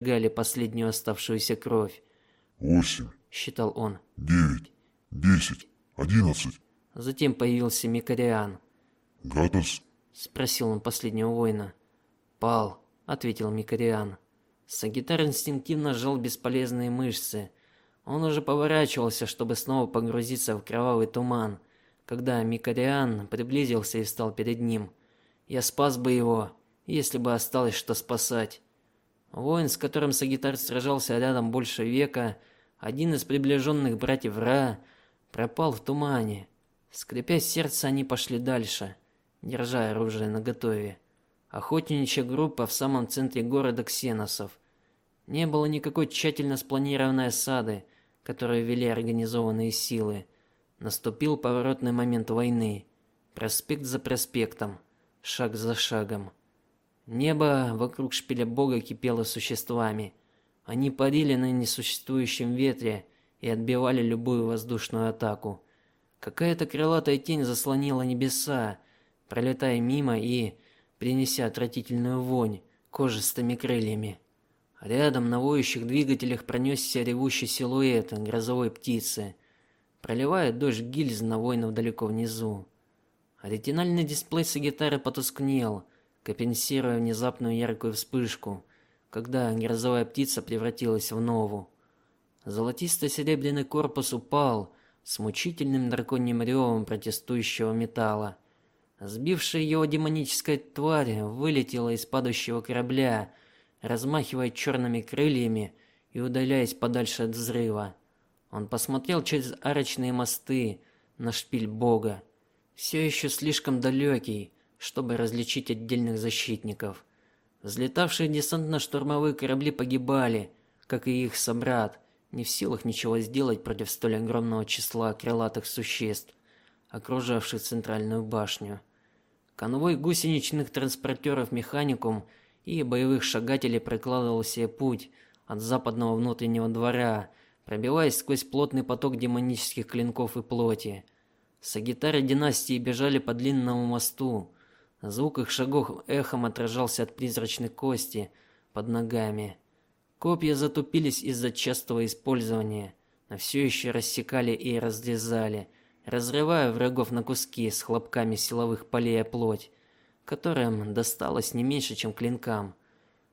Гали последнюю оставшуюся кровь. Восемь, считал он. девять, десять, одиннадцать. Затем появился Микариан. Гатас? спросил он последнего воина. Пал, ответил Микариан. Сагитар инстинктивно сжал бесполезные мышцы. Он уже поворачивался, чтобы снова погрузиться в кровавый туман, когда Микариан приблизился и встал перед ним. Я спас бы его, если бы осталось что спасать. Воин, с которым Сагитар сражался рядом больше века, один из приближенных братьев Ра, пропал в тумане. Скрипя сердце, они пошли дальше, держа оружие наготове. Охотничья группа в самом центре города Ксеносов. Не было никакой тщательно спланированной осады, которую вели организованные силы. Наступил поворотный момент войны. Проспект за проспектом, шаг за шагом. Небо вокруг шпиля Бога кипело существами. Они парили на несуществующем ветре и отбивали любую воздушную атаку. Какая-то крылатая тень заслонила небеса, пролетая мимо и принеся отвратительную вонь кожистыми крыльями. Рядом на воющих двигателях пронесся ревущий силуэт грозовой птицы, проливая дождь гильз на воинов далеко внизу. ретинальный дисплей с гитары потускнел, компенсируя внезапную яркую вспышку, когда грозовая птица превратилась в нову. Золотисто-серебряный корпус упал с мучительным драконьим ревом протестующего металла. Сбившая его демоническая тварь вылетела из падающего корабля размахивая черными крыльями и удаляясь подальше от взрыва. Он посмотрел через арочные мосты на шпиль Бога, все еще слишком далекий, чтобы различить отдельных защитников. Взлетавшие десантно-штурмовые корабли погибали, как и их собрат, не в силах ничего сделать против столь огромного числа крылатых существ, окружавших центральную башню. Конвой гусеничных транспортеров Механикум и боевых шагателей прокладывал себе путь от западного внутреннего двора, пробиваясь сквозь плотный поток демонических клинков и плоти. Сагитары династии бежали по длинному мосту. Звук их шагов эхом отражался от призрачной кости под ногами. Копья затупились из-за частого использования, но все еще рассекали и разрезали, разрывая врагов на куски с хлопками силовых полей о плоть которым досталось не меньше, чем клинкам.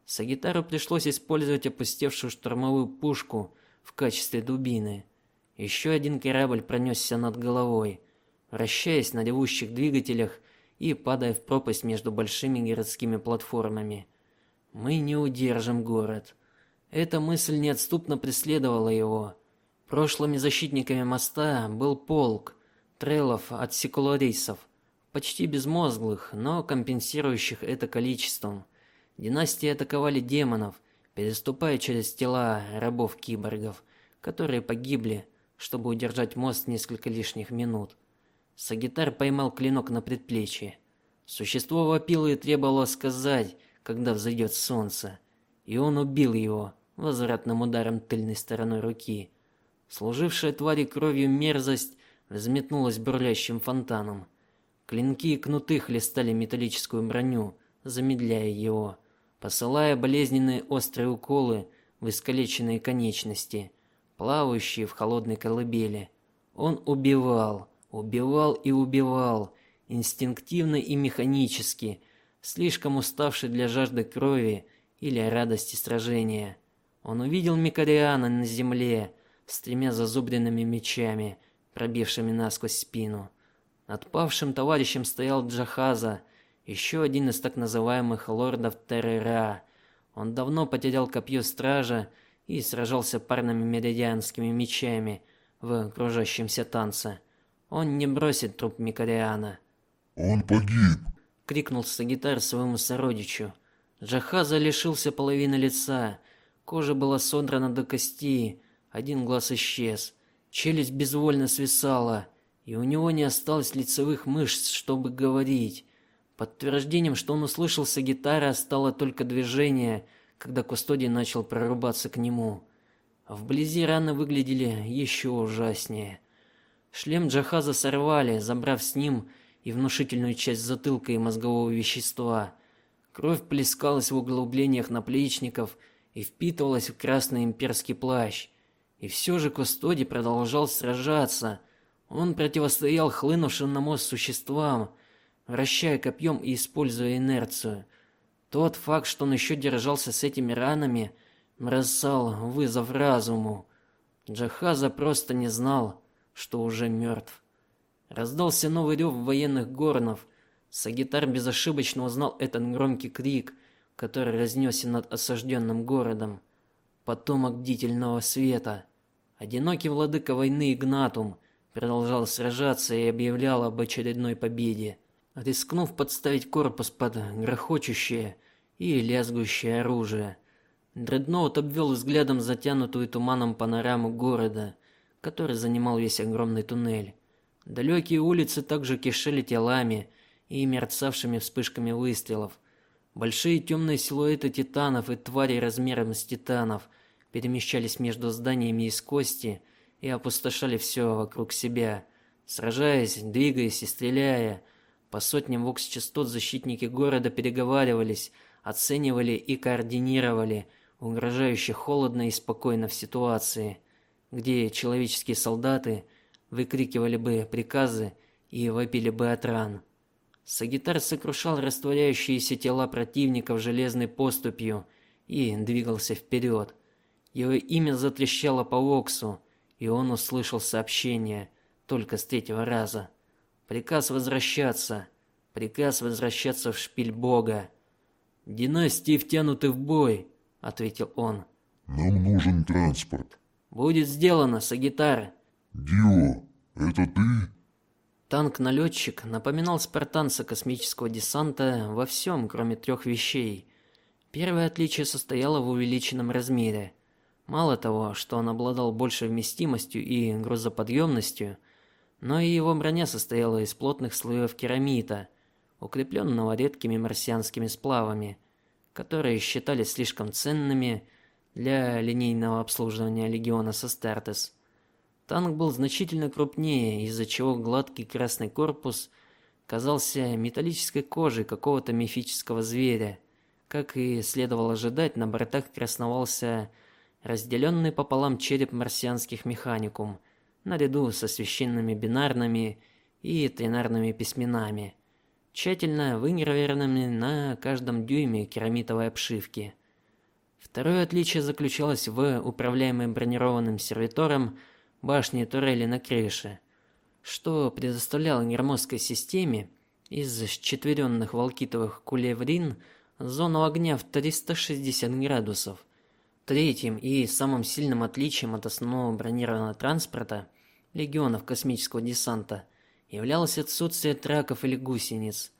Сагитару пришлось использовать опустевшую штурмовую пушку в качестве дубины. Еще один корабль пронесся над головой, вращаясь на ревущих двигателях и падая в пропасть между большими городскими платформами. Мы не удержим город. Эта мысль неотступно преследовала его. Прошлыми защитниками моста был полк трелов от секуларисов, почти безмозглых, но компенсирующих это количеством. Династии атаковали демонов, переступая через тела рабов-киборгов, которые погибли, чтобы удержать мост несколько лишних минут. Сагитар поймал клинок на предплечье. Существо вопило и требовало сказать, когда взойдет солнце, и он убил его возвратным ударом тыльной стороной руки. Служившая твари кровью мерзость взметнулась бурлящим фонтаном. Клинки и кнуты хлестали металлическую броню, замедляя его, посылая болезненные острые уколы в искалеченные конечности, плавающие в холодной колыбели. Он убивал, убивал и убивал, инстинктивно и механически, слишком уставший для жажды крови или радости сражения. Он увидел Микариана на земле с тремя зазубренными мечами, пробившими насквозь спину. Над павшим товарищем стоял Джахаза, еще один из так называемых лордов Террера. Он давно потерял копье стража и сражался парными меридианскими мечами в окружающемся танце. Он не бросит труп Микариана. Он погиб, крикнул Сагитар своему сородичу. Джахаза лишился половины лица, кожа была содрана до кости, один глаз исчез, челюсть безвольно свисала и у него не осталось лицевых мышц, чтобы говорить. Подтверждением, что он услышал с гитары, стало только движение, когда Кустодий начал прорубаться к нему. Вблизи раны выглядели еще ужаснее. Шлем Джахаза сорвали, забрав с ним и внушительную часть затылка и мозгового вещества. Кровь плескалась в углублениях наплечников и впитывалась в красный имперский плащ. И все же Кустоди продолжал сражаться. Он противостоял хлынувшим на мост существам, вращая копьем и используя инерцию. Тот факт, что он еще держался с этими ранами, бросал вызов разуму. Джахаза просто не знал, что уже мертв. Раздался новый рев военных горнов. Сагитар безошибочно узнал этот громкий крик, который разнесся над осажденным городом. Потомок бдительного света. Одинокий владыка войны Игнатум продолжал сражаться и объявлял об очередной победе, рискнув подставить корпус под грохочущее и лязгующее оружие. Дредноут обвел взглядом затянутую туманом панораму города, который занимал весь огромный туннель. Далекие улицы также кишели телами и мерцавшими вспышками выстрелов. Большие темные силуэты титанов и тварей размером с титанов перемещались между зданиями из кости и опустошали все вокруг себя, сражаясь, двигаясь и стреляя. По сотням вокс-частот защитники города переговаривались, оценивали и координировали угрожающе холодно и спокойно в ситуации, где человеческие солдаты выкрикивали бы приказы и вопили бы от ран. Сагитар сокрушал растворяющиеся тела противников железной поступью и двигался вперед. Его имя затрещало по Оксу, и он услышал сообщение только с третьего раза. Приказ возвращаться. Приказ возвращаться в шпиль Бога. Династии втянуты в бой, ответил он. Нам нужен транспорт. Будет сделано, Сагитар. Дио, это ты? Танк-налетчик напоминал спартанца космического десанта во всем, кроме трех вещей. Первое отличие состояло в увеличенном размере. Мало того, что он обладал большей вместимостью и грузоподъемностью, но и его броня состояла из плотных слоев керамита, укрепленного редкими марсианскими сплавами, которые считались слишком ценными для линейного обслуживания легиона Састартес. Танк был значительно крупнее, из-за чего гладкий красный корпус казался металлической кожей какого-то мифического зверя. Как и следовало ожидать, на бортах красновался разделенный пополам череп марсианских механикум, наряду со священными бинарными и тринарными письменами, тщательно выгравированными на каждом дюйме керамитовой обшивки. Второе отличие заключалось в управляемой бронированным сервитором башни и турели на крыше, что предоставляло громоздкой системе из четверенных волкитовых кулеврин зону огня в 360 градусов. Третьим и самым сильным отличием от основного бронированного транспорта легионов космического десанта являлось отсутствие траков или гусениц.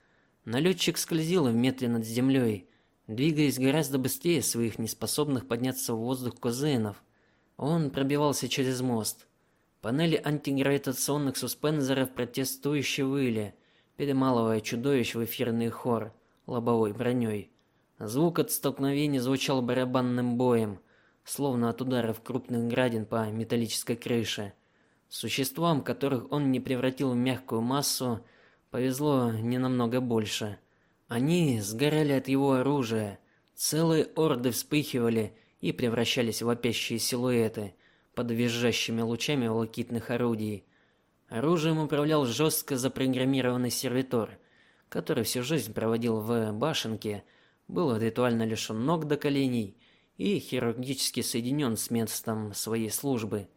Налетчик скользил в метре над землей, двигаясь гораздо быстрее своих неспособных подняться в воздух кузенов. Он пробивался через мост. Панели антигравитационных суспензоров протестующе выли, перемалывая чудовищ в эфирный хор лобовой броней. Звук от столкновения звучал барабанным боем, словно от ударов крупных градин по металлической крыше. Существам, которых он не превратил в мягкую массу, повезло не намного больше. Они сгорали от его оружия, целые орды вспыхивали и превращались в вопящие силуэты под визжащими лучами волокитных орудий. Оружием управлял жестко запрограммированный сервитор, который всю жизнь проводил в башенке был ритуально лишен ног до коленей и хирургически соединен с местом своей службы.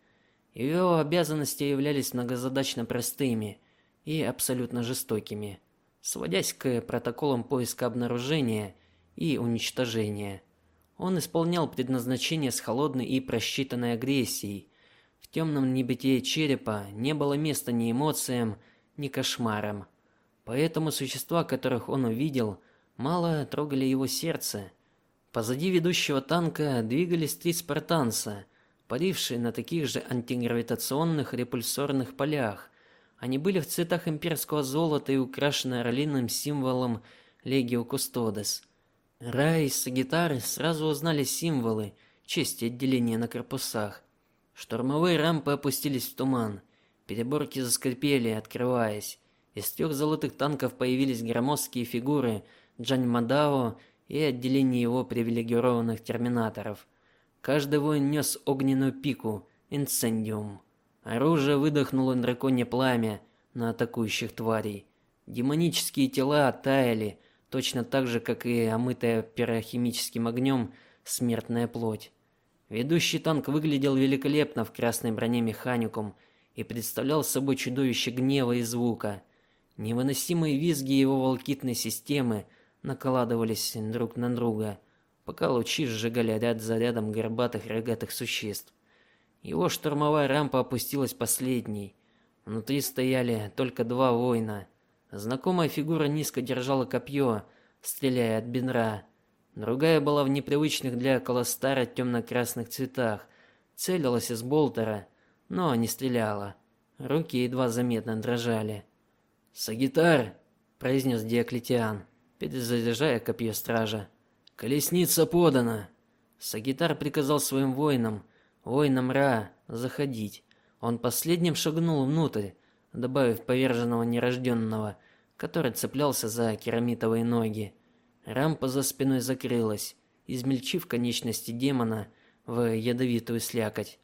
Его обязанности являлись многозадачно простыми и абсолютно жестокими, сводясь к протоколам поиска обнаружения и уничтожения. Он исполнял предназначение с холодной и просчитанной агрессией. В темном небытие черепа не было места ни эмоциям, ни кошмарам. Поэтому существа, которых он увидел, мало трогали его сердце. Позади ведущего танка двигались три спартанца, парившие на таких же антигравитационных репульсорных полях. Они были в цветах имперского золота и украшены орлиным символом Legio Custodes. Рай и Сагитар сразу узнали символы, честь отделения на корпусах. Штурмовые рампы опустились в туман. Переборки заскрипели, открываясь. Из трех золотых танков появились громоздкие фигуры Джань Мадао и отделение его привилегированных терминаторов. Каждый воин нес огненную пику, инцендиум. Оружие выдохнуло драконье пламя на атакующих тварей. Демонические тела таяли, точно так же, как и омытая пирохимическим огнем смертная плоть. Ведущий танк выглядел великолепно в красной броне механикум и представлял собой чудовище гнева и звука. Невыносимые визги его волкитной системы накладывались друг на друга, пока лучи сжигали ряд за рядом горбатых рогатых существ. Его штурмовая рампа опустилась последней. Внутри стояли только два воина. Знакомая фигура низко держала копье, стреляя от бедра. Другая была в непривычных для Колостара темно-красных цветах, целилась из болтера, но не стреляла. Руки едва заметно дрожали. "Сагитар", произнес Диоклетиан, перезаряжая копье стража. "Колесница подана". Сагитар приказал своим воинам, воинам Ра, заходить. Он последним шагнул внутрь, добавив поверженного нерожденного, который цеплялся за керамитовые ноги. Рампа за спиной закрылась, измельчив конечности демона в ядовитую слякоть.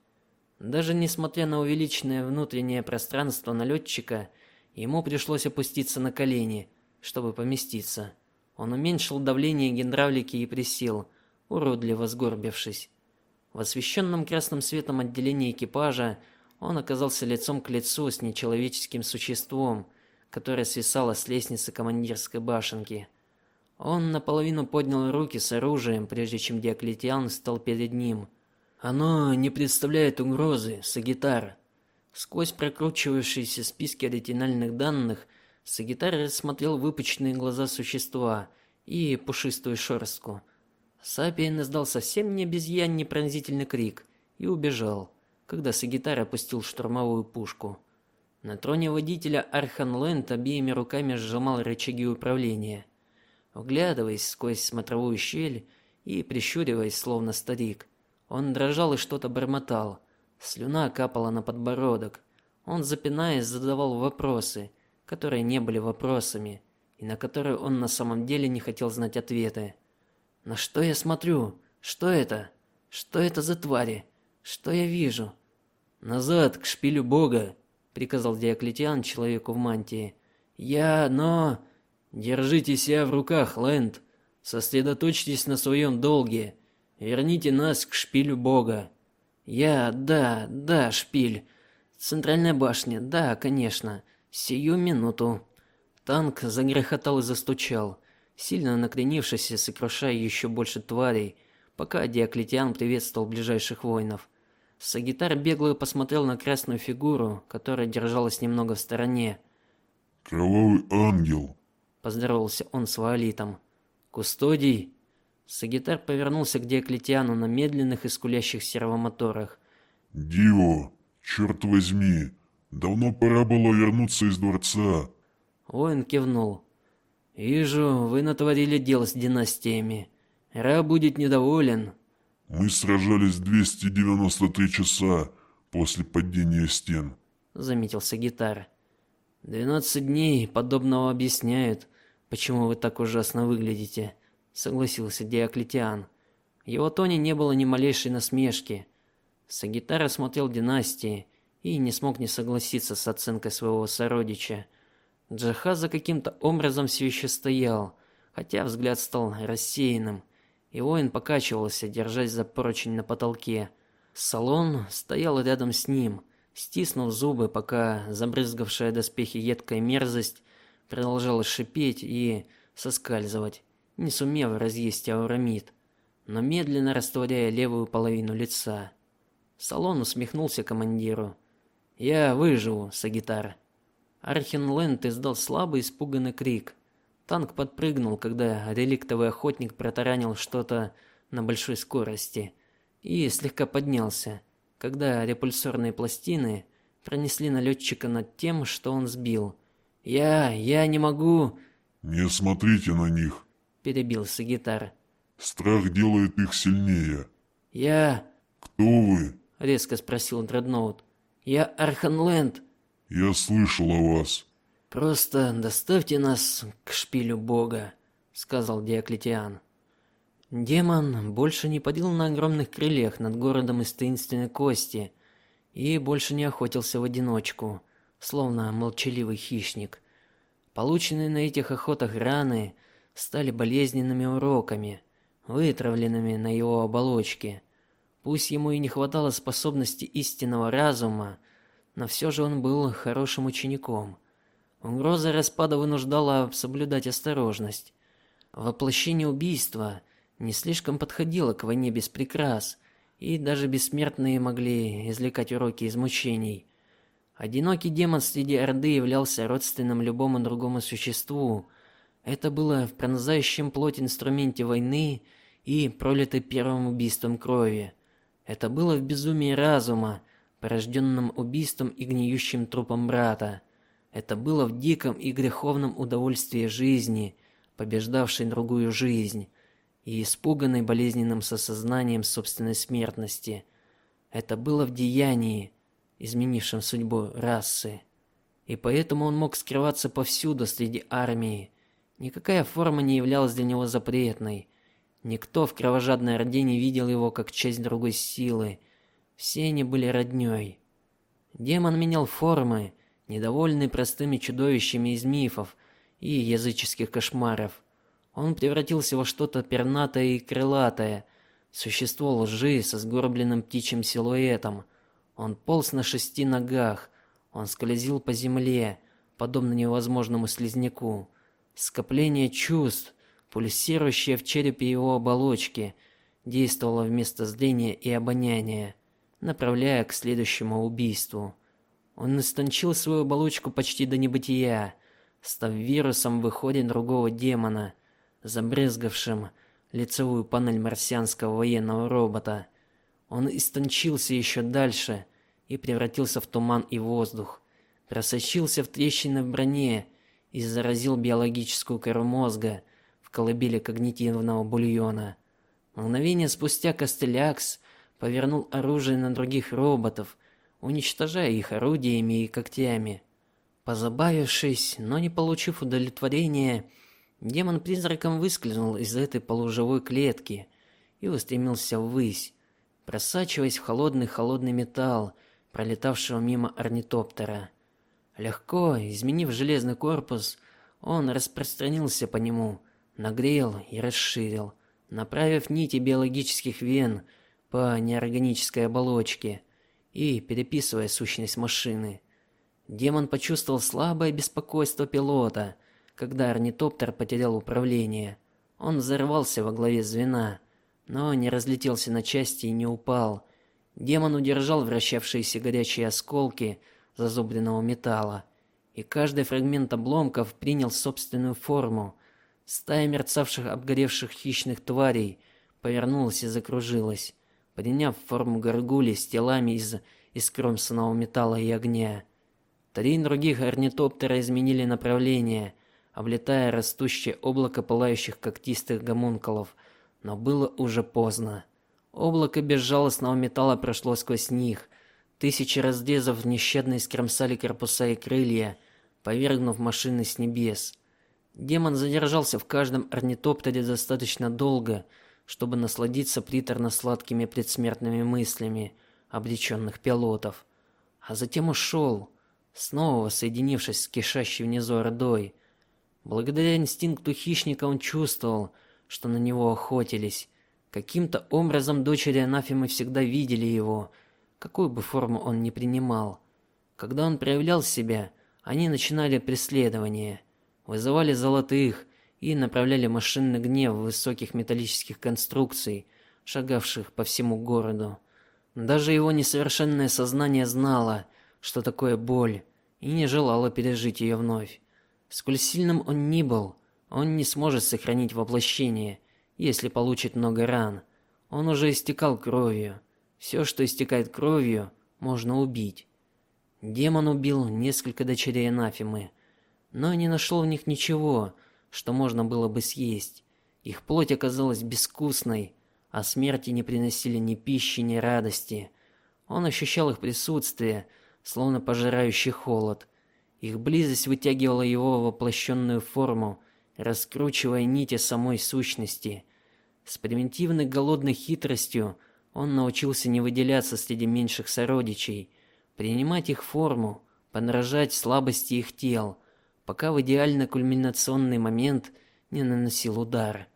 Даже несмотря на увеличенное внутреннее пространство налетчика, ему пришлось опуститься на колени, чтобы поместиться. Он уменьшил давление гидравлики и присел, уродливо сгорбившись. В освещенном красным светом отделении экипажа он оказался лицом к лицу с нечеловеческим существом, которое свисало с лестницы командирской башенки. Он наполовину поднял руки с оружием, прежде чем Диоклетиан встал перед ним. Оно не представляет угрозы, Сагитар. Сквозь прокручивающиеся списки ретинальных данных Сагитар рассмотрел выпученные глаза существа и пушистую шерстку. Сапиен издал совсем не обезьяний пронзительный крик и убежал, когда Сагитар опустил штурмовую пушку. На троне водителя Архан Лэнд обеими руками сжимал рычаги управления вглядываясь сквозь смотровую щель и прищуриваясь, словно старик. Он дрожал и что-то бормотал. Слюна капала на подбородок. Он запинаясь задавал вопросы, которые не были вопросами, и на которые он на самом деле не хотел знать ответы. На что я смотрю? Что это? Что это за твари? Что я вижу? Назад к шпилю бога, приказал Диоклетиан человеку в мантии. Я, но Держите себя в руках, Лэнд. Сосредоточьтесь на своем долге. Верните нас к шпилю Бога. Я, да, да, шпиль. Центральная башня, да, конечно. Сию минуту. Танк загрохотал и застучал, сильно накренившись и сокрушая еще больше тварей, пока Диоклетиан приветствовал ближайших воинов. Сагитар бегло посмотрел на красную фигуру, которая держалась немного в стороне. Кровавый ангел, поздоровался он с Ваолитом. Кустодий. Сагитар повернулся к Диоклетиану на медленных и скулящих сервомоторах. Дио, черт возьми, давно пора было вернуться из дворца. Воин кивнул. Вижу, вы натворили дел с династиями. Ра будет недоволен. Мы сражались 293 часа после падения стен, заметил Сагитар. Двенадцать дней подобного объясняют, Почему вы так ужасно выглядите? согласился Диоклетиан. В его тоне не было ни малейшей насмешки. Сагитар смотрел династии и не смог не согласиться с оценкой своего сородича. Джаха за каким-то образом все еще стоял, хотя взгляд стал рассеянным, и воин покачивался, держась за поручень на потолке. Салон стоял рядом с ним, стиснув зубы, пока забрызгавшая доспехи едкая мерзость продолжала шипеть и соскальзывать, не сумев разъесть аурамид, но медленно растворяя левую половину лица. Салон усмехнулся командиру. Я выживу, Сагитар. Архенленд издал слабый испуганный крик. Танк подпрыгнул, когда реликтовый охотник протаранил что-то на большой скорости и слегка поднялся, когда репульсорные пластины пронесли налетчика над тем, что он сбил. Я, я не могу. Не смотрите на них, перебил Сагитар. Страх делает их сильнее. Я Кто вы? резко спросил Дредноут. Я Арханленд. Я слышал о вас. Просто доставьте нас к шпилю Бога, сказал Диоклетиан. Демон больше не парил на огромных крыльях над городом из таинственной кости и больше не охотился в одиночку, словно молчаливый хищник. Полученные на этих охотах раны стали болезненными уроками, вытравленными на его оболочке. Пусть ему и не хватало способности истинного разума, но все же он был хорошим учеником. Угроза распада вынуждала соблюдать осторожность. Воплощение убийства не слишком подходило к войне без прикрас, и даже бессмертные могли извлекать уроки из мучений. Одинокий демон среди орды являлся родственным любому другому существу. Это было в пронзающем плоть инструменте войны и пролитой первым убийством крови. Это было в безумии разума, порожденном убийством и гниющим трупом брата. Это было в диком и греховном удовольствии жизни, побеждавшей другую жизнь, и испуганной болезненным сосознанием собственной смертности. Это было в деянии, изменившем судьбу расы. И поэтому он мог скрываться повсюду среди армии. Никакая форма не являлась для него запретной. Никто в кровожадной орде не видел его как часть другой силы. Все они были роднёй. Демон менял формы, недовольный простыми чудовищами из мифов и языческих кошмаров. Он превратился во что-то пернатое и крылатое, существо лжи со сгорбленным птичьим силуэтом. Он полз на шести ногах, он скользил по земле, подобно невозможному слизняку. Скопление чувств, пульсирующее в черепе его оболочки, действовало вместо зрения и обоняния, направляя к следующему убийству. Он истончил свою оболочку почти до небытия, став вирусом в выходе другого демона, забрызгавшим лицевую панель марсианского военного робота. Он истончился еще дальше и превратился в туман и воздух, просочился в трещины в броне и заразил биологическую кору мозга в колыбели когнитивного бульона. Мгновение спустя Костелякс повернул оружие на других роботов, уничтожая их орудиями и когтями. Позабавившись, но не получив удовлетворения, демон призраком выскользнул из этой полуживой клетки и устремился ввысь, просачиваясь в холодный-холодный металл, пролетавшего мимо орнитоптера. Легко, изменив железный корпус, он распространился по нему, нагрел и расширил, направив нити биологических вен по неорганической оболочке и переписывая сущность машины. Демон почувствовал слабое беспокойство пилота, когда орнитоптер потерял управление. Он взорвался во главе звена, но не разлетелся на части и не упал. Демон удержал вращавшиеся горячие осколки зазубренного металла, и каждый фрагмент обломков принял собственную форму. Стая мерцавших обгоревших хищных тварей повернулась и закружилась, приняв форму горгулей с телами из искромсанного металла и огня. Три других орнитоптера изменили направление, облетая растущее облако пылающих когтистых гомункулов, но было уже поздно. Облако безжалостного металла прошло сквозь них. Тысячи разрезов нещадно искромсали корпуса и крылья, повергнув машины с небес. Демон задержался в каждом орнитоптере достаточно долго, чтобы насладиться приторно-сладкими предсмертными мыслями обреченных пилотов, а затем ушел снова соединившись с кишащей внизу ордой. Благодаря инстинкту хищника он чувствовал, что на него охотились. Каким-то образом дочери Анафимы всегда видели его, какую бы форму он ни принимал. Когда он проявлял себя, они начинали преследование, вызывали золотых и направляли машинный гнев высоких металлических конструкций, шагавших по всему городу. Даже его несовершенное сознание знало, что такое боль, и не желала пережить ее вновь. Сколь сильным он ни был, он не сможет сохранить воплощение, если получит много ран. Он уже истекал кровью. Все, что истекает кровью, можно убить. Демон убил несколько дочерей Анафимы, но не нашел в них ничего, что можно было бы съесть. Их плоть оказалась безвкусной, а смерти не приносили ни пищи, ни радости. Он ощущал их присутствие, словно пожирающий холод. Их близость вытягивала его воплощенную форму, раскручивая нити самой сущности. С примитивной голодной хитростью он научился не выделяться среди меньших сородичей, принимать их форму, подражать слабости их тел, пока в идеально кульминационный момент не наносил удар.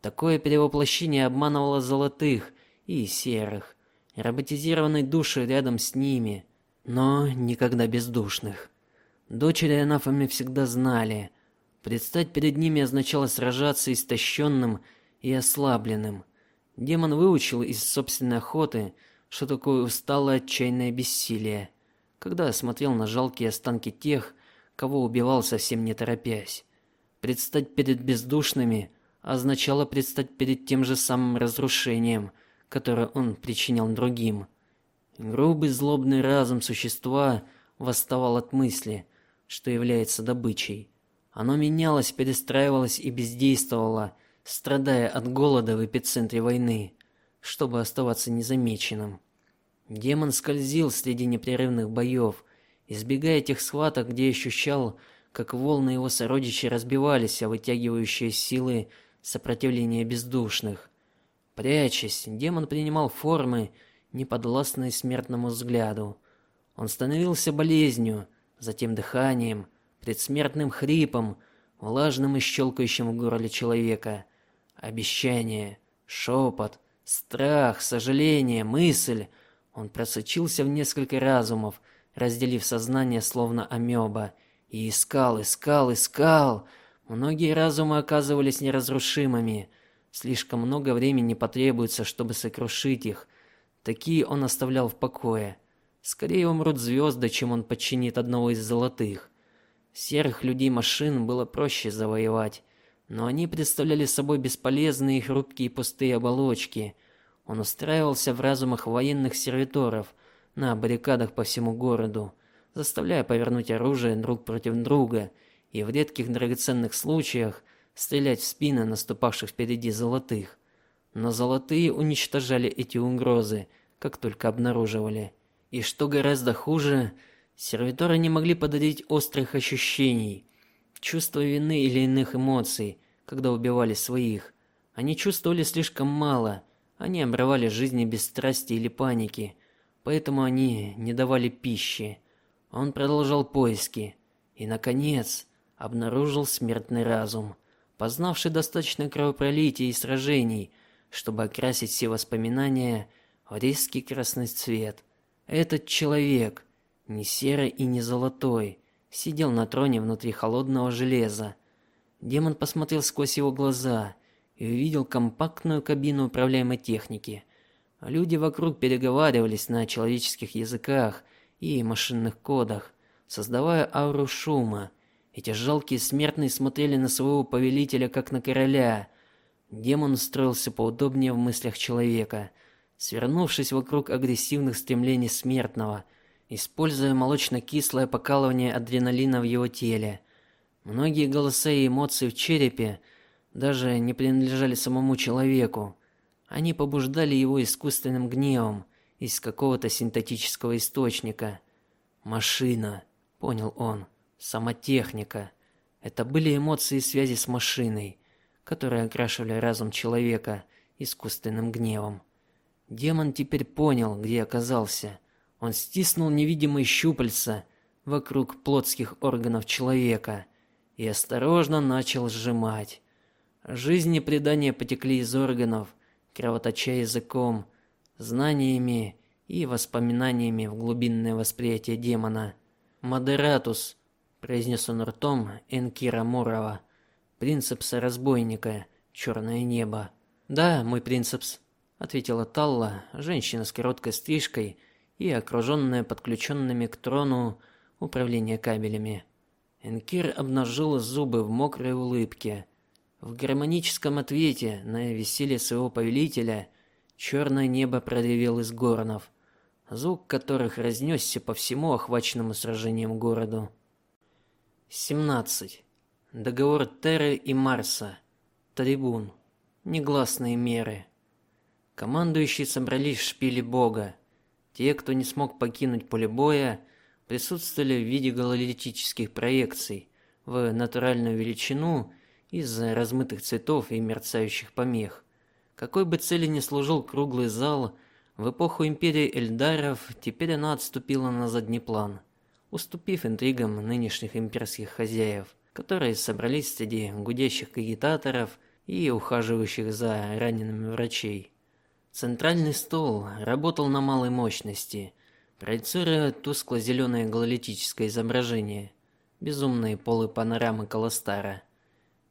Такое перевоплощение обманывало золотых и серых, роботизированной души рядом с ними, но никогда бездушных. Дочери анафами всегда знали, предстать перед ними означало сражаться истощенным и ослабленным. Демон выучил из собственной охоты, что такое усталое отчаянное бессилие, когда смотрел на жалкие останки тех, кого убивал совсем не торопясь. Предстать перед бездушными означало предстать перед тем же самым разрушением, которое он причинял другим. Грубый злобный разум существа восставал от мысли, что является добычей. Оно менялось, перестраивалось и бездействовало, страдая от голода в эпицентре войны, чтобы оставаться незамеченным. Демон скользил среди непрерывных боев, избегая тех схваток, где ощущал, как волны его сородичей разбивались о вытягивающие силы сопротивления бездушных. Прячась, демон принимал формы, неподвластные смертному взгляду. Он становился болезнью, затем дыханием, предсмертным хрипом, влажным и щелкающим в горле человека. Обещание, шепот, страх, сожаление, мысль. Он просочился в несколько разумов, разделив сознание словно амеба, и искал, искал, искал. Многие разумы оказывались неразрушимыми. Слишком много времени потребуется, чтобы сокрушить их. Такие он оставлял в покое. Скорее умрут звезды, чем он подчинит одного из золотых. Серых людей-машин было проще завоевать но они представляли собой бесполезные хрупкие пустые оболочки. Он устраивался в разумах военных сервиторов на баррикадах по всему городу, заставляя повернуть оружие друг против друга и в редких драгоценных случаях стрелять в спины наступавших впереди золотых. Но золотые уничтожали эти угрозы, как только обнаруживали. И что гораздо хуже, сервиторы не могли подарить острых ощущений, чувство вины или иных эмоций, когда убивали своих. Они чувствовали слишком мало. Они обрывали жизни без страсти или паники, поэтому они не давали пищи. Он продолжал поиски и наконец обнаружил смертный разум, познавший достаточно кровопролития и сражений, чтобы окрасить все воспоминания в резкий красный цвет. Этот человек, не серый и не золотой, сидел на троне внутри холодного железа. Демон посмотрел сквозь его глаза и увидел компактную кабину управляемой техники. Люди вокруг переговаривались на человеческих языках и машинных кодах, создавая ауру шума. Эти жалкие смертные смотрели на своего повелителя как на короля. Демон устроился поудобнее в мыслях человека, свернувшись вокруг агрессивных стремлений смертного, используя молочно-кислое покалывание адреналина в его теле. Многие голоса и эмоции в черепе даже не принадлежали самому человеку. Они побуждали его искусственным гневом из какого-то синтетического источника. Машина, понял он, самотехника. Это были эмоции связи с машиной, которые окрашивали разум человека искусственным гневом. Демон теперь понял, где оказался. Он стиснул невидимые щупальца вокруг плотских органов человека и осторожно начал сжимать. Жизнь и предания потекли из органов, кровоточа языком, знаниями и воспоминаниями в глубинное восприятие демона. Модератус, произнес он ртом Энкира Мурова. Принцепса разбойника, черное небо. Да, мой принцепс, ответила Талла, женщина с короткой стрижкой и окруженная подключенными к трону управления кабелями. Энкир обнажил зубы в мокрой улыбке. В гармоническом ответе на веселье своего повелителя черное небо проревел из горнов, звук которых разнесся по всему охваченному сражением городу. 17. Договор Терры и Марса. Трибун. Негласные меры. Командующие собрались в шпиле Бога. Те, кто не смог покинуть поле боя, присутствовали в виде гололитических проекций в натуральную величину из размытых цветов и мерцающих помех. Какой бы цели ни служил круглый зал, в эпоху империи Эльдаров теперь она отступила на задний план, уступив интригам нынешних имперских хозяев, которые собрались среди гудящих агитаторов и ухаживающих за ранеными врачей. Центральный стол работал на малой мощности, проецируя тускло зеленое гололитическое изображение, безумные полы панорамы Колостара.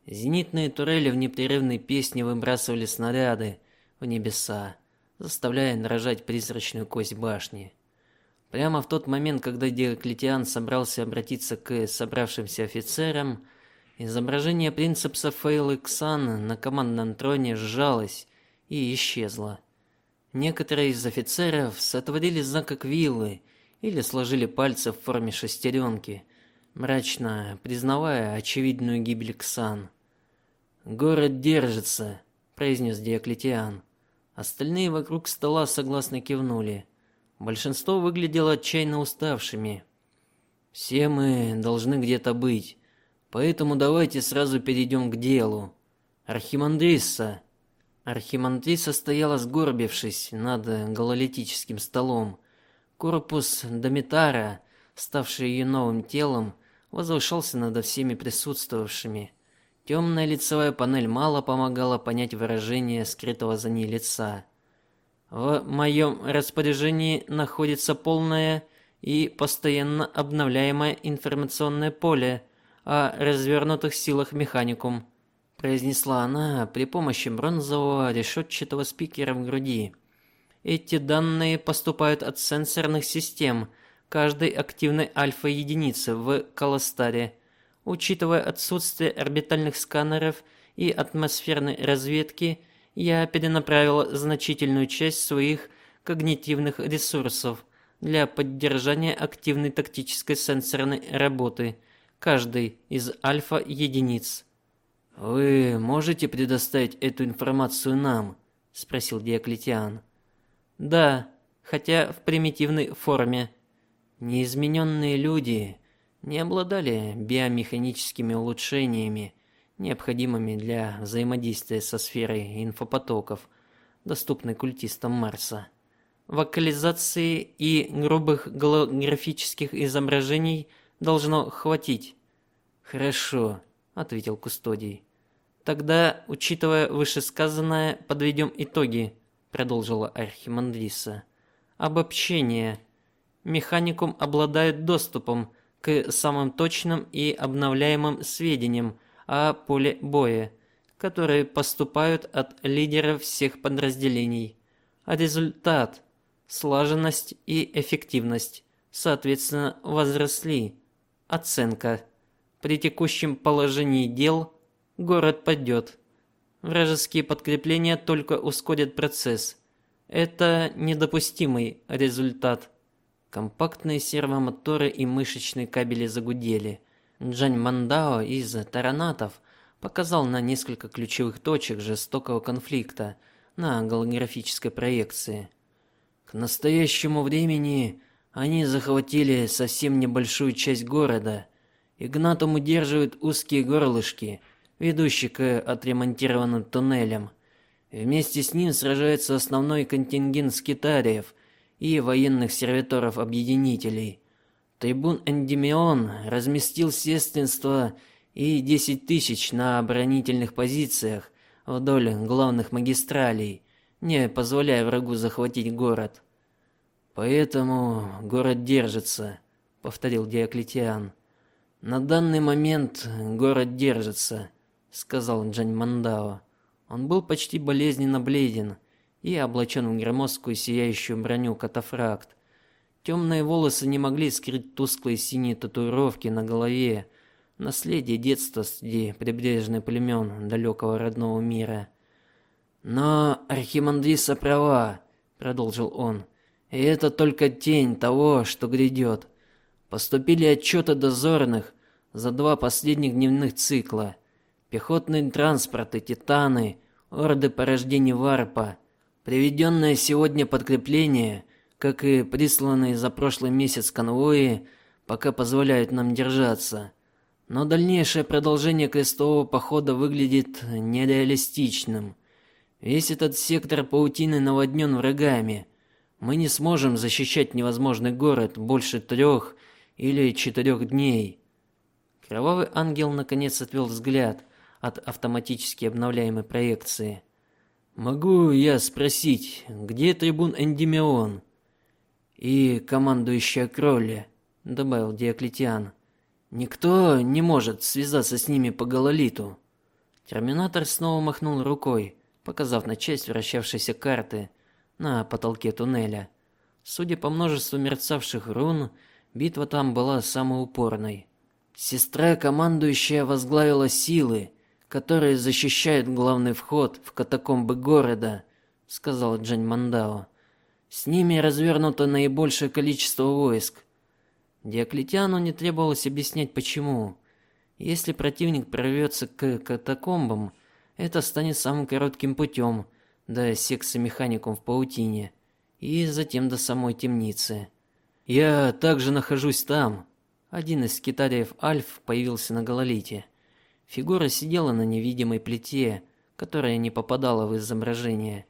Зенитные турели в непрерывной песне выбрасывали снаряды в небеса, заставляя дрожать призрачную кость башни. Прямо в тот момент, когда Диоклетиан собрался обратиться к собравшимся офицерам, изображение принцепса Фейл Иксан на командном троне сжалось и исчезло. Некоторые из офицеров сотворили знак аквилы или сложили пальцы в форме шестеренки, мрачно признавая очевидную гибель Ксан. Город держится, произнес Диоклетиан. Остальные вокруг стола согласно кивнули. Большинство выглядело отчаянно уставшими. Все мы должны где-то быть. Поэтому давайте сразу перейдем к делу. Архимандрисса Архимандриса стояла сгорбившись над гололитическим столом. Корпус Домитара, ставший ее новым телом, возвышался над всеми присутствовавшими. Темная лицевая панель мало помогала понять выражение скрытого за ней лица. В моем распоряжении находится полное и постоянно обновляемое информационное поле о развернутых силах механикум произнесла она при помощи бронзового решетчатого спикера в груди. Эти данные поступают от сенсорных систем каждой активной альфа-единицы в Колостаре. Учитывая отсутствие орбитальных сканеров и атмосферной разведки, я перенаправила значительную часть своих когнитивных ресурсов для поддержания активной тактической сенсорной работы каждой из альфа-единиц. Вы можете предоставить эту информацию нам? спросил Диоклетиан. Да, хотя в примитивной форме. Неизмененные люди не обладали биомеханическими улучшениями, необходимыми для взаимодействия со сферой инфопотоков, доступной культистам Марса. Вокализации и грубых голографических изображений должно хватить. Хорошо, ответил Кустодий. Тогда, учитывая вышесказанное, подведем итоги, продолжила Архимандриса. Обобщение. Механикум обладает доступом самым точным и обновляемым сведениям о поле боя, которые поступают от лидеров всех подразделений. А результат слаженность и эффективность соответственно возросли. Оценка при текущем положении дел город падет. Вражеские подкрепления только ускорят процесс. Это недопустимый результат. Компактные сервомоторы и мышечные кабели загудели. Джань Мандао из Таранатов показал на несколько ключевых точек жестокого конфликта на голографической проекции. К настоящему времени они захватили совсем небольшую часть города. Игнатом удерживают узкие горлышки – ведущий к отремонтированным туннелям. Вместе с ним сражается основной контингент скитариев и военных сервиторов-объединителей. Трибун Эндимион разместил сестринство и 10 тысяч на оборонительных позициях вдоль главных магистралей, не позволяя врагу захватить город. Поэтому город держится, повторил Диоклетиан. На данный момент город держится сказал Джань Мандао. Он был почти болезненно бледен и облачен в громоздкую сияющую броню катафракт. Темные волосы не могли скрыть тусклые синие татуировки на голове, наследие детства среди прибрежных племен далекого родного мира. Но Архимандриса права, продолжил он. И это только тень того, что грядет. Поступили отчеты дозорных за два последних дневных цикла пехотные транспорты, титаны, орды порождений варпа, приведенное сегодня подкрепление, как и присланные за прошлый месяц конвои, пока позволяют нам держаться. Но дальнейшее продолжение крестового похода выглядит нереалистичным. Весь этот сектор паутины наводнен врагами. Мы не сможем защищать невозможный город больше трех или четырех дней. Кровавый ангел наконец отвел взгляд от автоматически обновляемой проекции. Могу я спросить, где трибун Эндимион и командующая Кролли? добавил Диоклетиан. Никто не может связаться с ними по гололиту. Терминатор снова махнул рукой, показав на часть вращавшейся карты на потолке туннеля. Судя по множеству мерцавших рун, битва там была самой упорной. Сестра командующая возглавила силы, которые защищают главный вход в катакомбы города, сказал Джань Мандао. С ними развернуто наибольшее количество войск. Диоклетиану не требовалось объяснять почему. Если противник прорвется к катакомбам, это станет самым коротким путем до секса механикум в паутине и затем до самой темницы. Я также нахожусь там. Один из китариев Альф появился на гололите. Фигура сидела на невидимой плите, которая не попадала в изображение.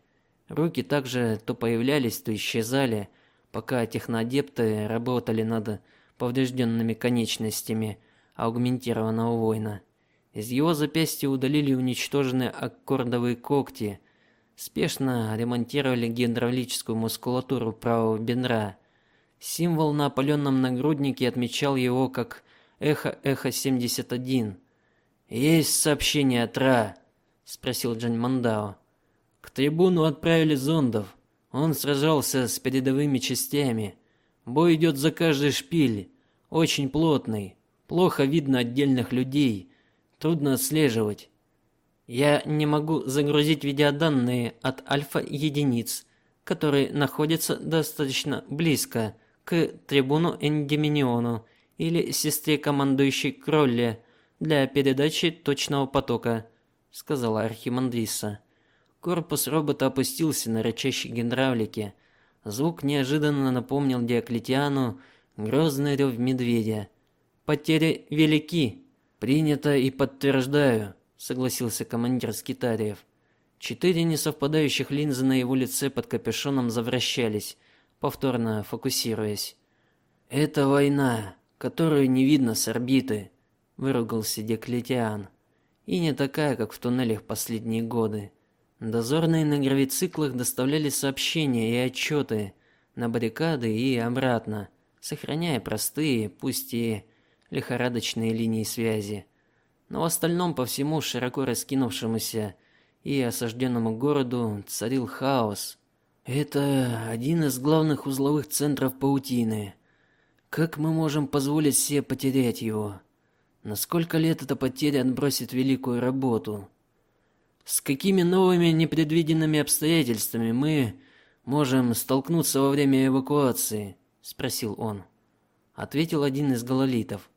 Руки также то появлялись, то исчезали, пока техноадепты работали над поврежденными конечностями аугментированного воина. Из его запястья удалили уничтоженные аккордовые когти, спешно ремонтировали гидравлическую мускулатуру правого бедра. Символ на опаленном нагруднике отмечал его как эхо эхо 71. Есть сообщение от Ра, спросил Джан Мандао. К трибуну отправили зондов. Он сражался с передовыми частями. Бой идет за каждый шпиль, очень плотный. Плохо видно отдельных людей, трудно отслеживать. Я не могу загрузить видеоданные от альфа-единиц, которые находятся достаточно близко к трибуну Эндиминиону или сестре командующей Кролле для передачи точного потока, сказала Архимандриса. Корпус робота опустился на рычащей гидравлике. Звук неожиданно напомнил Диоклетиану грозный рев медведя. Потери велики. Принято и подтверждаю, согласился командир Скитариев. Четыре несовпадающих линзы на его лице под капюшоном завращались, повторно фокусируясь. Это война, которую не видно с орбиты выругался Деклетиан. И не такая, как в туннелях последние годы. Дозорные на гравициклах доставляли сообщения и отчеты на баррикады и обратно, сохраняя простые, пусть и лихорадочные линии связи. Но в остальном по всему широко раскинувшемуся и осажденному городу царил хаос. Это один из главных узловых центров паутины. Как мы можем позволить себе потерять его? На сколько лет эта потеря отбросит великую работу? С какими новыми непредвиденными обстоятельствами мы можем столкнуться во время эвакуации? спросил он. Ответил один из гололитов,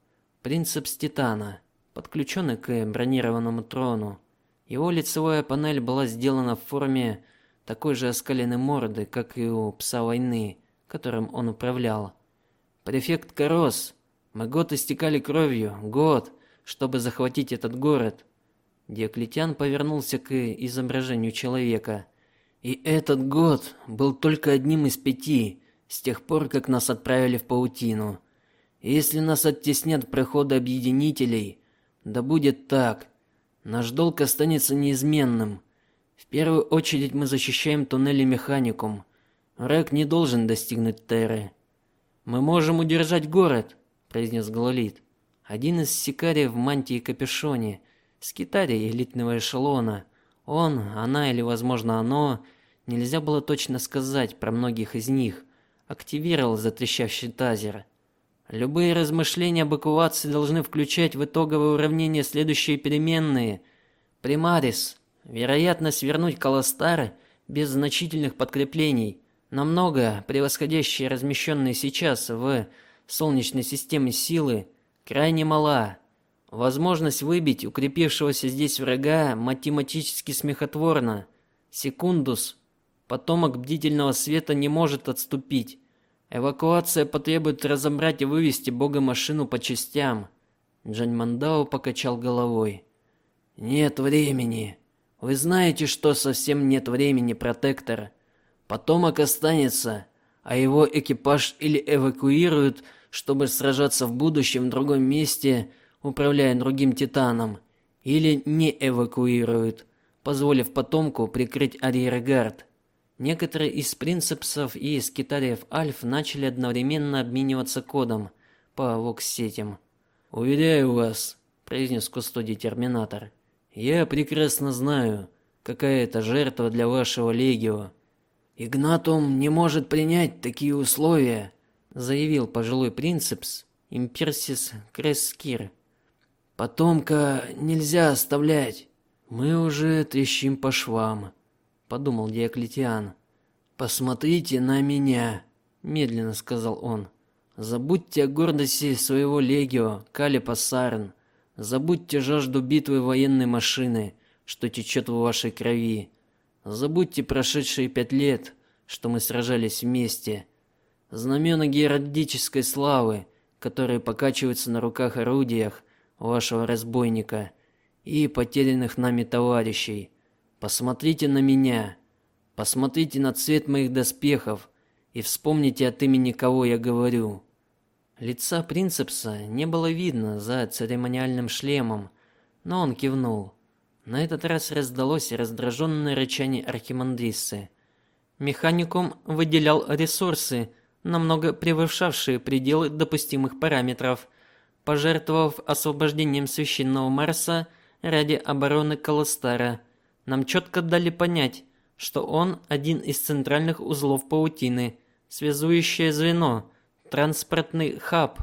принцип Титана, подключенный к бронированному трону. Его лицевая панель была сделана в форме такой же оскаленной морды, как и у пса войны, которым он управлял. Префект Карос мы год истекали кровью, год, чтобы захватить этот город. Диоклетиан повернулся к изображению человека. И этот год был только одним из пяти с тех пор, как нас отправили в паутину. Если нас оттеснят проходы объединителей, да будет так. Наш долг останется неизменным. В первую очередь мы защищаем туннели механикум. Враг не должен достигнуть Терры. Мы можем удержать город, произнес Гололит. Один из сикариев в мантии и капюшоне, скитарий элитного эшелона. Он, она или, возможно, оно, нельзя было точно сказать про многих из них, активировал затрещавший тазер. Любые размышления об эвакуации должны включать в итоговое уравнение следующие переменные: примарис вероятность вернуть Колостары без значительных подкреплений, намного превосходящие размещенные сейчас в Солнечной системы силы крайне мала. Возможность выбить укрепившегося здесь врага математически смехотворна. Секундус, потомок бдительного света не может отступить. Эвакуация потребует разобрать и вывести бога-машину по частям. Джань Мандао покачал головой. Нет времени. Вы знаете, что совсем нет времени, протектор. Потомок останется, а его экипаж или эвакуируют, чтобы сражаться в будущем в другом месте, управляя другим титаном, или не эвакуируют, позволив потомку прикрыть арьергард. Некоторые из принципсов и скитариев Альф начали одновременно обмениваться кодом по вокс-сетям. "Уверяю вас", произнес кустодий терминатор. "Я прекрасно знаю, какая это жертва для вашего легио. Игнатум не может принять такие условия", заявил пожилой принципс Имперсис Крескир. Потомка нельзя оставлять. Мы уже трещим по швам, подумал Диоклетиан. Посмотрите на меня, медленно сказал он. Забудьте о гордости своего легио, Калипа Сарн. Забудьте жажду битвы военной машины, что течет в вашей крови. Забудьте прошедшие пять лет, что мы сражались вместе. Знамена геральдической славы, которые покачиваются на руках орудиях, вашего разбойника и потерянных нами товарищей. Посмотрите на меня. Посмотрите на цвет моих доспехов и вспомните от имени кого я говорю. Лица принцепса не было видно за церемониальным шлемом, но он кивнул. На этот раз раздалось раздраженное рычание архимандриссы. Механикум выделял ресурсы, намного превышавшие пределы допустимых параметров пожертвовав освобождением священного Марса ради обороны Колостара. Нам четко дали понять, что он один из центральных узлов паутины, связующее звено, транспортный хаб.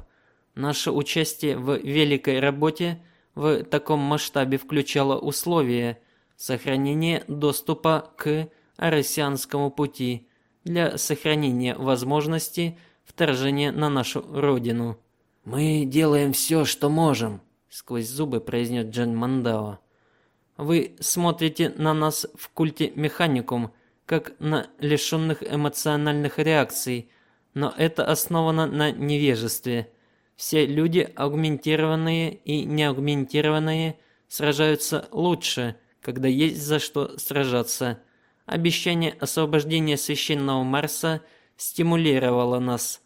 Наше участие в великой работе в таком масштабе включало условия сохранения доступа к Аросианскому пути для сохранения возможности вторжения на нашу родину. Мы делаем все, что можем, сквозь зубы произнес Джен Мандао. Вы смотрите на нас в культе механикум, как на лишенных эмоциональных реакций, но это основано на невежестве. Все люди, аугментированные и неаугментированные, сражаются лучше, когда есть за что сражаться. Обещание освобождения священного Марса стимулировало нас.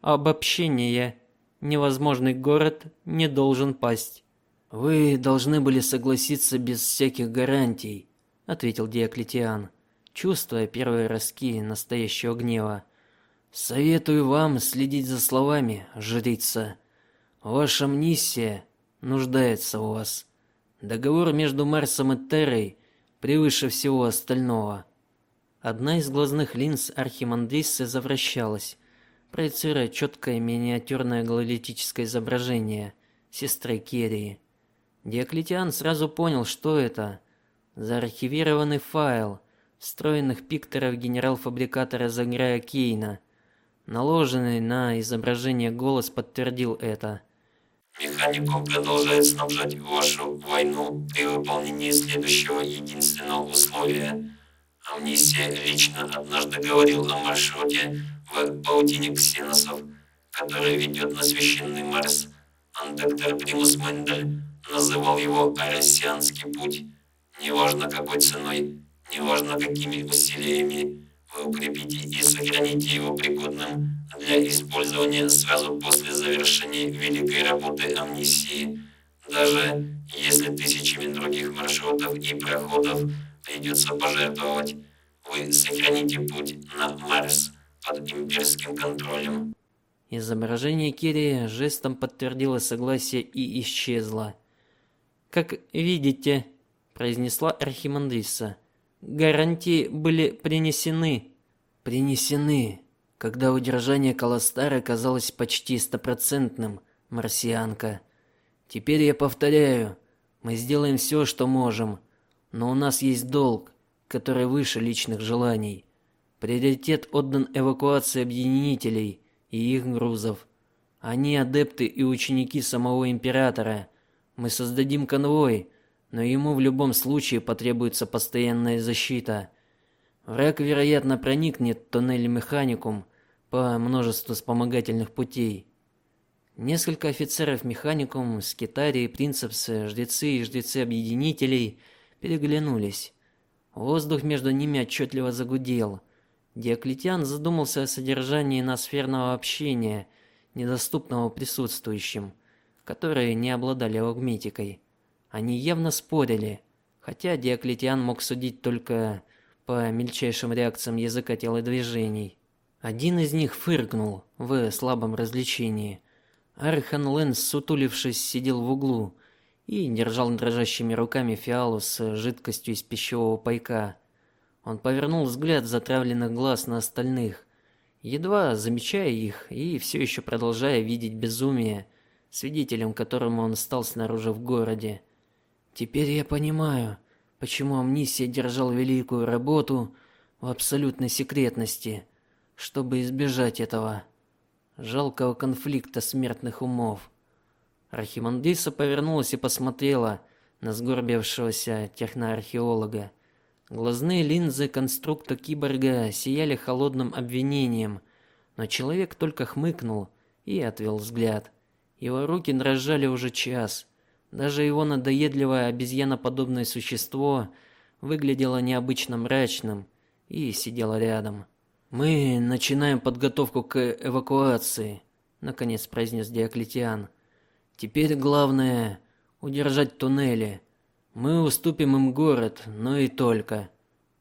Обобщение невозможный город не должен пасть. Вы должны были согласиться без всяких гарантий, ответил Диоклетиан, чувствуя первые ростки настоящего гнева. Советую вам следить за словами, жрица. Ваша миссия нуждается в вас. Договор между Марсом и Террой превыше всего остального. Одна из глазных линз архимандриссы завращалась, проецируя четкое миниатюрное гололитическое изображение сестры Керии. Диоклетиан сразу понял, что это заархивированный файл встроенных пикторов генерал-фабрикатора Заграя Кейна. Наложенный на изображение голос подтвердил это. Механику продолжает снабжать вашу войну при выполнении следующего единственного условия. Амнисия лично однажды говорил о маршруте в паутине ксеносов, который ведет на священный Марс. Андектор Примус Мендель называл его «Аресианский путь». Неважно какой ценой, неважно какими усилиями, вы укрепите и сохраните его пригодным для использования сразу после завершения великой работы амнисии. Даже если тысячами других маршрутов и проходов придется пожертвовать, вы сохраните путь на Марс под имперским контролем. Изображение Кири жестом подтвердило согласие и исчезло. Как видите, произнесла архимандриса. Гарантии были принесены, принесены, когда удержание Колостара казалось почти стопроцентным, марсианка. Теперь я повторяю, мы сделаем все, что можем, но у нас есть долг, который выше личных желаний. Приоритет отдан эвакуации объединителей и их грузов. Они адепты и ученики самого императора. Мы создадим конвой, но ему в любом случае потребуется постоянная защита. Враг, вероятно, проникнет в туннель Механикум по множеству вспомогательных путей. Несколько офицеров Механикум, скитарии, принцепсы, жрецы и жрецы объединителей переглянулись. Воздух между ними отчетливо загудел. Диоклетиан задумался о содержании ноосферного общения, недоступного присутствующим, которые не обладали аугметикой. Они явно спорили, хотя Диоклетиан мог судить только по мельчайшим реакциям языка телодвижений. Один из них фыркнул в слабом развлечении. Архан Лэнс, сутулившись, сидел в углу и держал дрожащими руками фиалу с жидкостью из пищевого пайка. Он повернул взгляд затравленных глаз на остальных, едва замечая их и все еще продолжая видеть безумие, свидетелем которому он стал снаружи в городе. Теперь я понимаю, почему Амнисия держал великую работу в абсолютной секретности, чтобы избежать этого жалкого конфликта смертных умов. Архимандриса повернулась и посмотрела на сгорбившегося техноархеолога. Глазные линзы конструкта киборга сияли холодным обвинением, но человек только хмыкнул и отвел взгляд. Его руки дрожали уже час. Даже его надоедливое обезьяноподобное существо выглядело необычно мрачным и сидело рядом. Мы начинаем подготовку к эвакуации, наконец произнес Диоклетиан. Теперь главное удержать туннели. Мы уступим им город, но и только.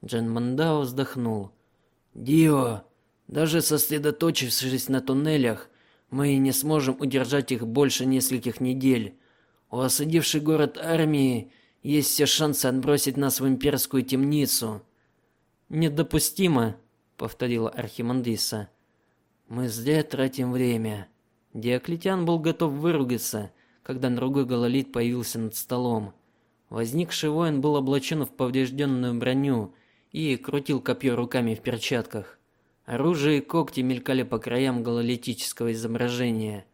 Джан Мандао вздохнул. Дио, даже сосредоточившись на туннелях, мы не сможем удержать их больше нескольких недель. У осадившей город армии есть все шансы отбросить нас в имперскую темницу. Недопустимо, повторила Архимандриса. Мы зря тратим время. Диоклетиан был готов выругаться, когда другой гололит появился над столом. Возникший воин был облачен в поврежденную броню и крутил копье руками в перчатках. Оружие и когти мелькали по краям гололитического изображения,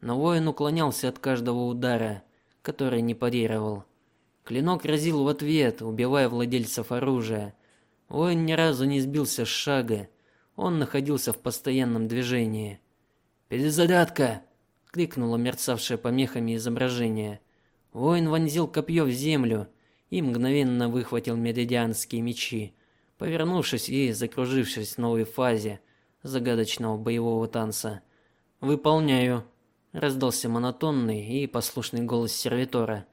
но воин уклонялся от каждого удара, который не парировал. Клинок разил в ответ, убивая владельцев оружия. Воин ни разу не сбился с шага. Он находился в постоянном движении. "Перезарядка!" крикнуло мерцавшее помехами изображение. Воин вонзил копье в землю и мгновенно выхватил меридианские мечи, повернувшись и закружившись в новой фазе загадочного боевого танца. "Выполняю", раздался монотонный и послушный голос сервитора.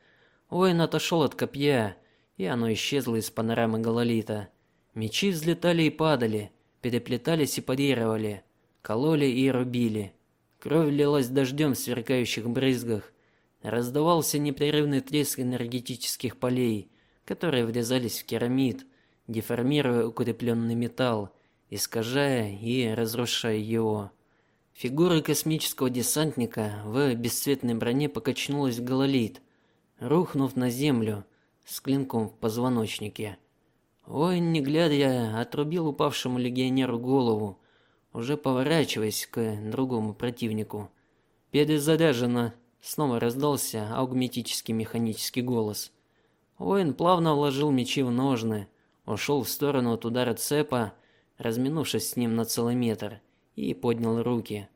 Воин отошел от копья, и оно исчезло из панорамы гололита. Мечи взлетали и падали, переплетались и парировали, кололи и рубили. Кровь лилась дождем в сверкающих брызгах, Раздавался непрерывный треск энергетических полей, которые врезались в керамид, деформируя укрепленный металл, искажая и разрушая его. Фигура космического десантника в бесцветной броне покачнулась в гололит, рухнув на землю с клинком в позвоночнике. Воин, не глядя, отрубил упавшему легионеру голову, уже поворачиваясь к другому противнику. Перезаряжено, Снова раздался аугметический механический голос. Воин плавно вложил мечи в ножны, ушел в сторону от удара цепа, разминувшись с ним на целый метр, и поднял руки,